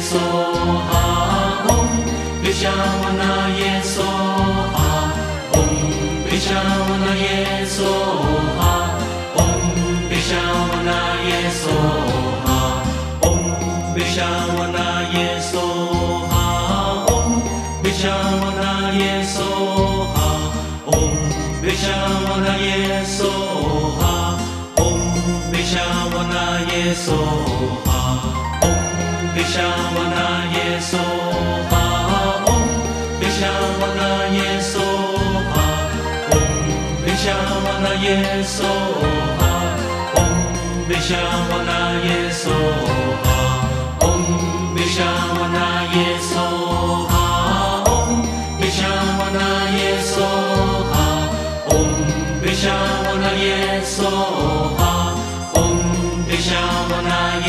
稣啊嗡，贝夏瓦那耶稣啊嗡，贝夏瓦那耶稣啊嗡，贝夏瓦那耶稣啊嗡，贝夏瓦那耶稣啊嗡，贝夏瓦那耶稣啊嗡，贝夏瓦那耶稣啊嗡，贝夏瓦那耶稣。嗡贝夏瓦那耶梭哈，嗡贝夏瓦那耶梭哈，嗡贝夏瓦那耶稣哈，嗡贝夏瓦那耶稣哈，嗡贝夏瓦那耶稣哈，嗡贝夏瓦那耶稣哈，嗡那耶。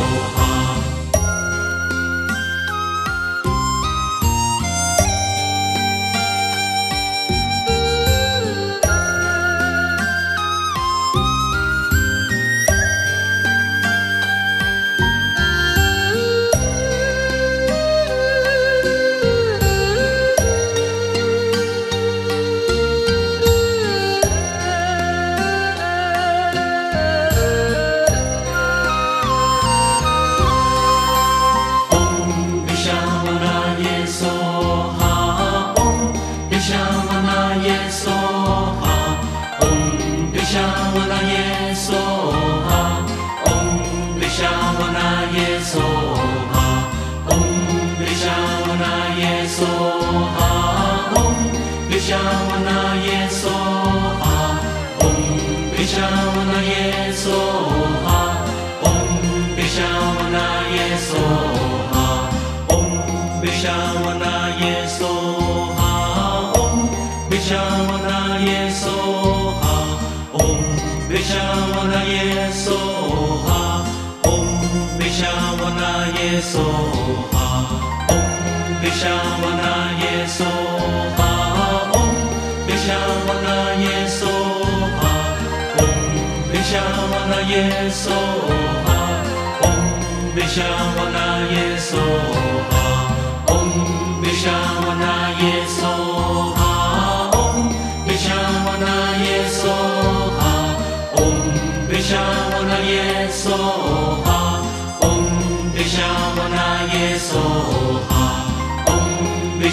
Oh. 娑哈，哦，贝嘉瓦那耶，娑哈，哦，贝嘉瓦那耶，娑哈，哦，贝嘉瓦那耶，娑哈，哦，贝嘉瓦那耶，娑哈，哦，贝嘉瓦那耶，娑哈，哦，贝嘉瓦那耶，娑哈，哦，别嘉瓦那耶，娑哈。Om Bishamana Yeso Ha Om Bishamana Yeso Ha Om Bishamana Yeso Ha Om 娑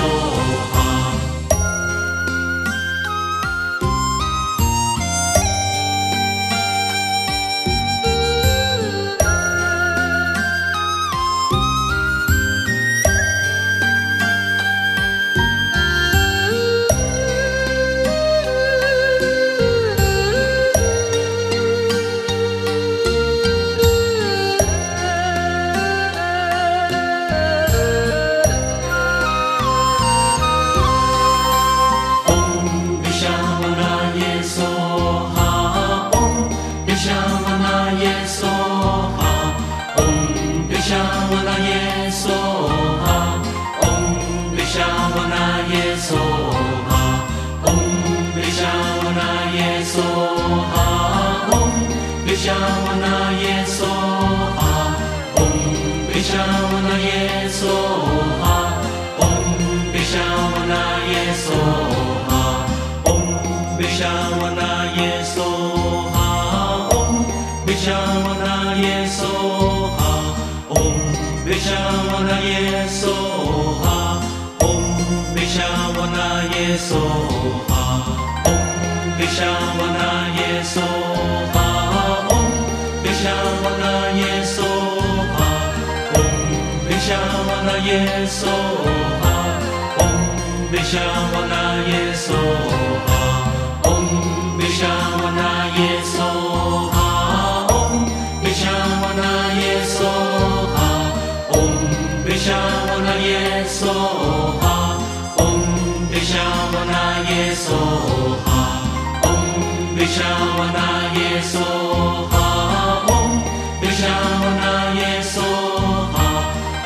不怕那耶娑哈唵，贝夏瓦那耶娑哈唵，贝夏瓦那耶娑哈唵，贝夏瓦那耶娑哈唵，贝夏瓦那耶娑哈唵，贝夏瓦那耶娑哈唵，贝夏瓦那耶娑哈唵，贝夏瓦那耶娑哈唵。विशावनाय Soha Om विशावनाय Soha Om विशावनाय Soha Om विशावनाय Soha Om विशावनाय Soha Om विशावनाय Soha Om विशावनाय Soha Om विशावनाय Soha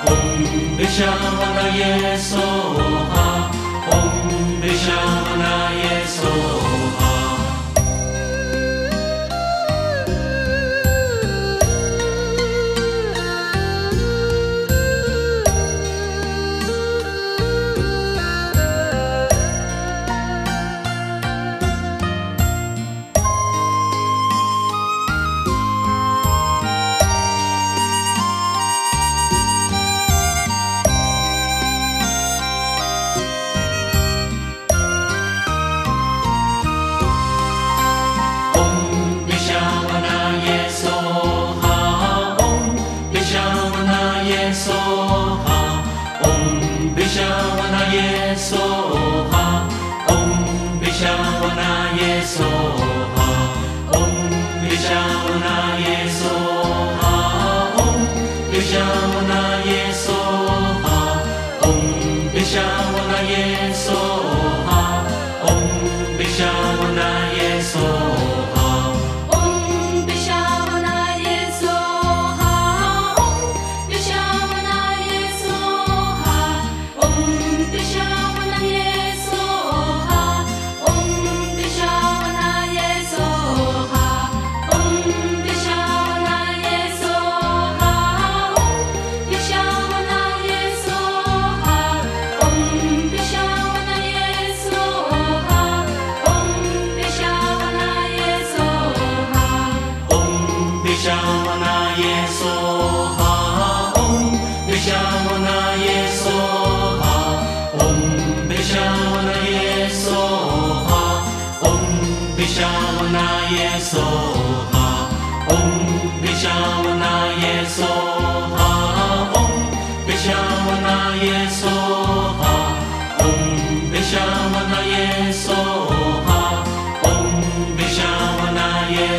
Om Vishwanath Yeso Ha Om Vishwanath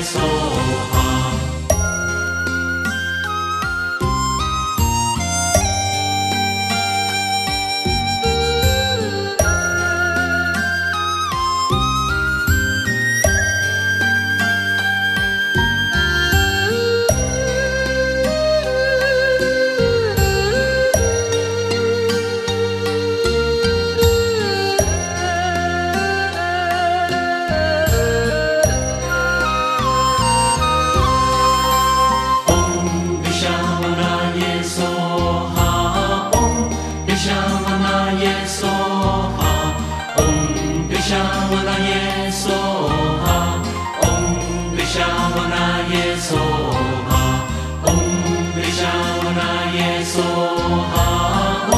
soul. 娑哈，唵，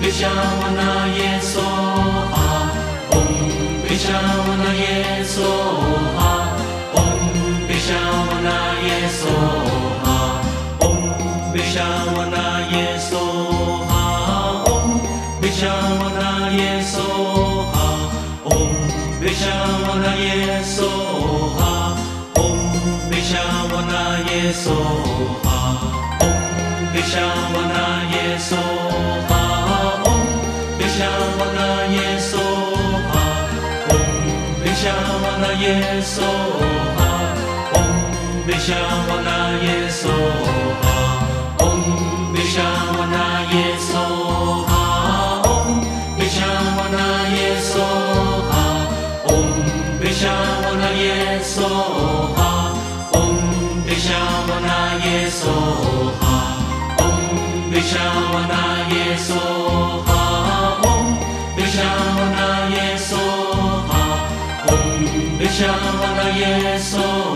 贝沙瓦那耶娑哈，唵，贝沙瓦那耶娑哈，唵，贝沙瓦那耶娑哈，唵，贝沙瓦那耶娑哈，唵，贝沙瓦那耶娑哈，唵，贝沙瓦那哈，那耶娑哈。耶梭哈，嗡贝夏瓦那耶梭。Shambhala Yeso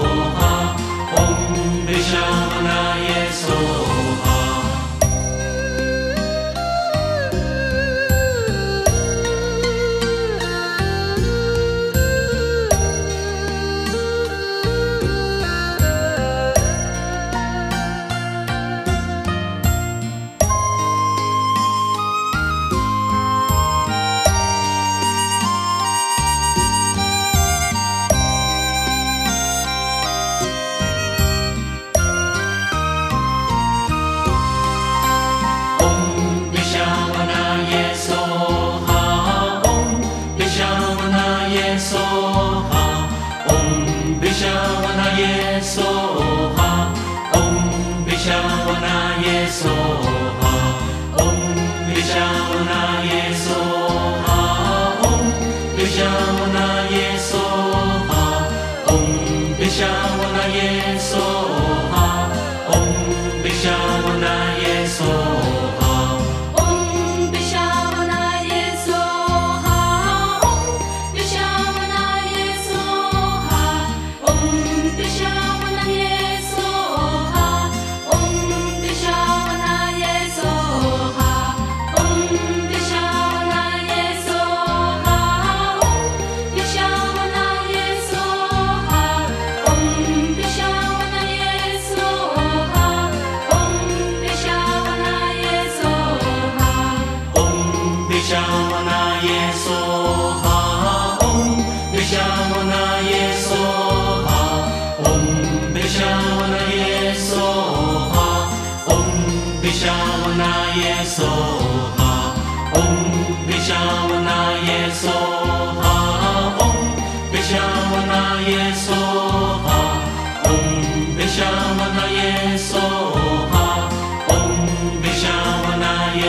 Bishawana Om Bishawana Yeso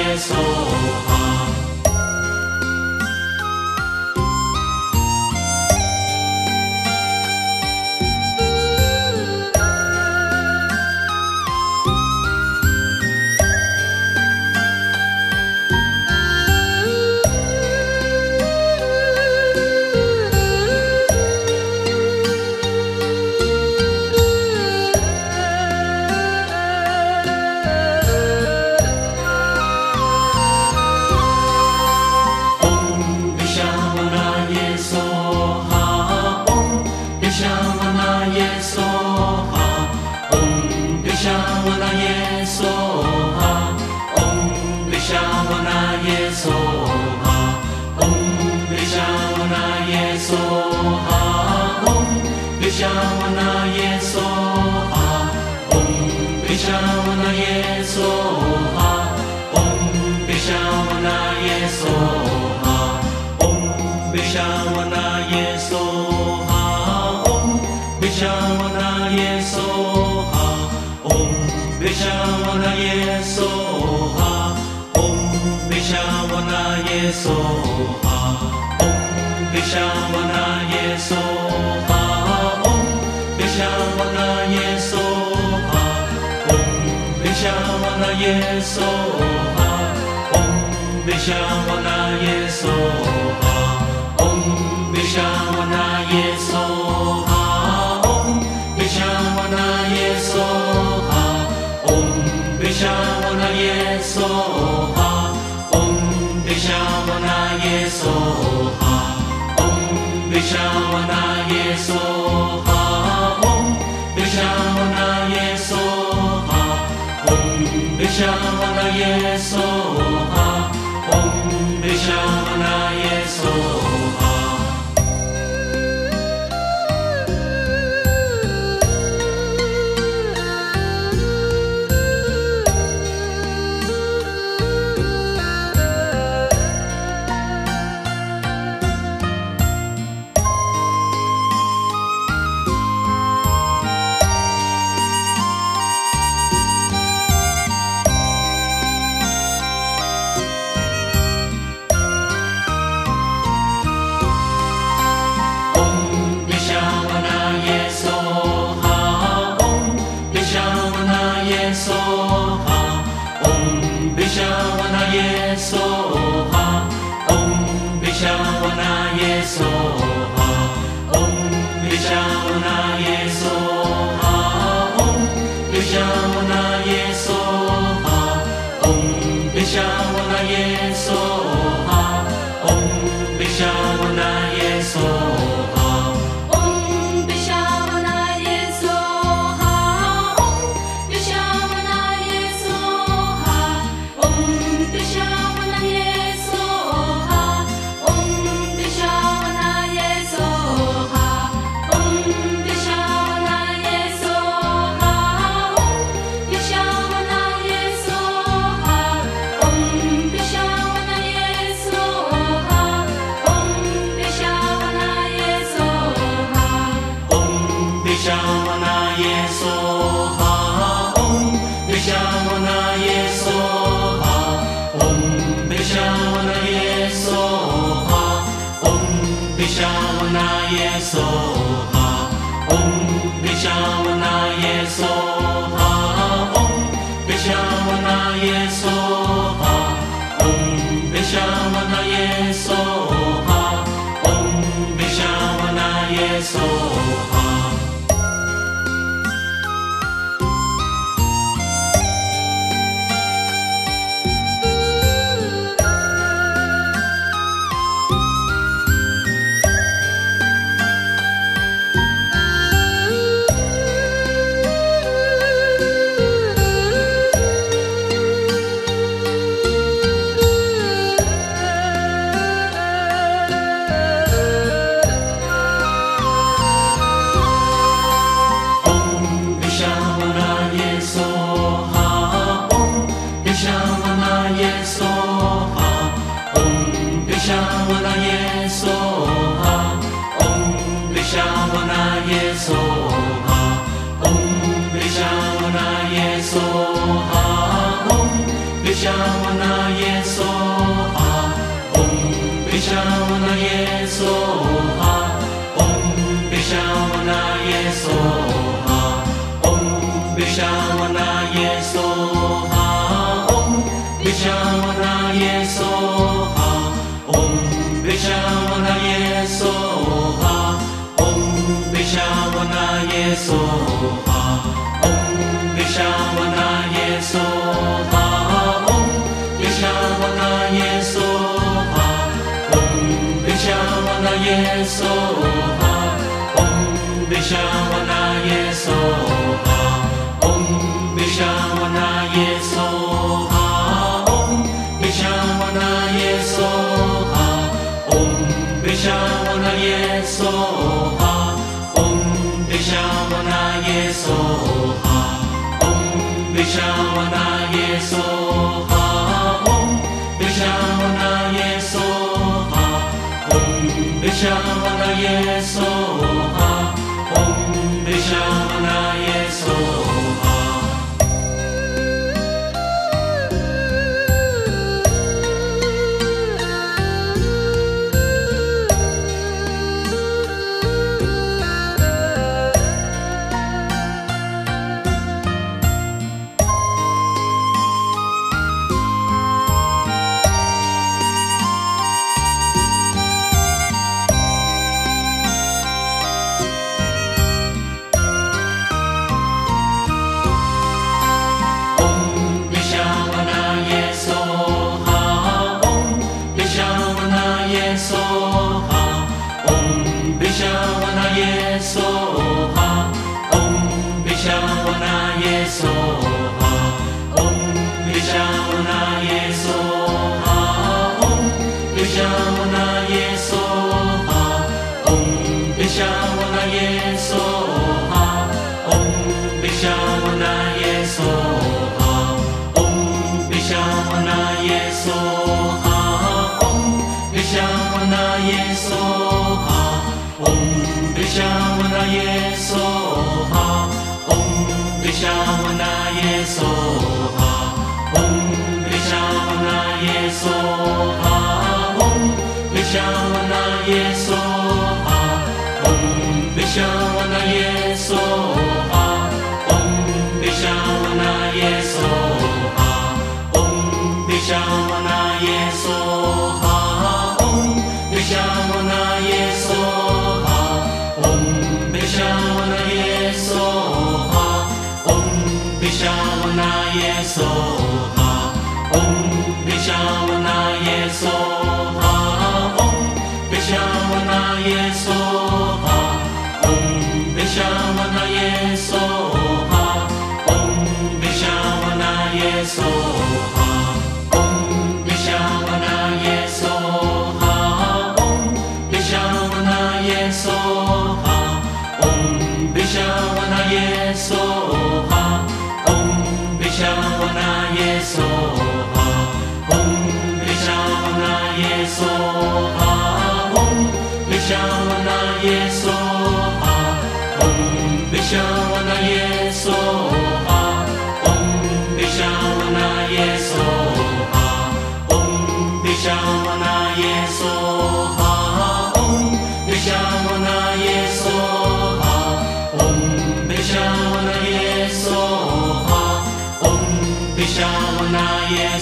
there's no harm. Bishana Yeso Ha Om Bishana Yesoha Om Bishana Yeso Om Bishana Yeso Om Bishana Yeso Om Bishana Yeso Om Bishana Yeso Ha Om Bishana 耶梭哈，嗡贝夏瓦那耶梭哈，嗡贝夏瓦那耶梭哈，嗡贝夏瓦那耶梭哈，嗡贝夏瓦那耶梭哈，嗡贝夏瓦那耶梭哈，嗡贝夏瓦那耶梭。嗡贝了耶稣啊砰的耶稣好。嗡贝夏瓦那耶梭哈，嗡贝夏瓦那耶梭哈，嗡那耶梭哈，嗡那耶梭哈，嗡那耶梭哈，嗡那耶梭哈，嗡那耶梭哈，嗡。विशावनाय Soha Om विशावनाय Soha Om विशावनाय Soha Om विशावनाय Soha Om विशावनाय Soha Om विशावनाय soul.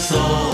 soul.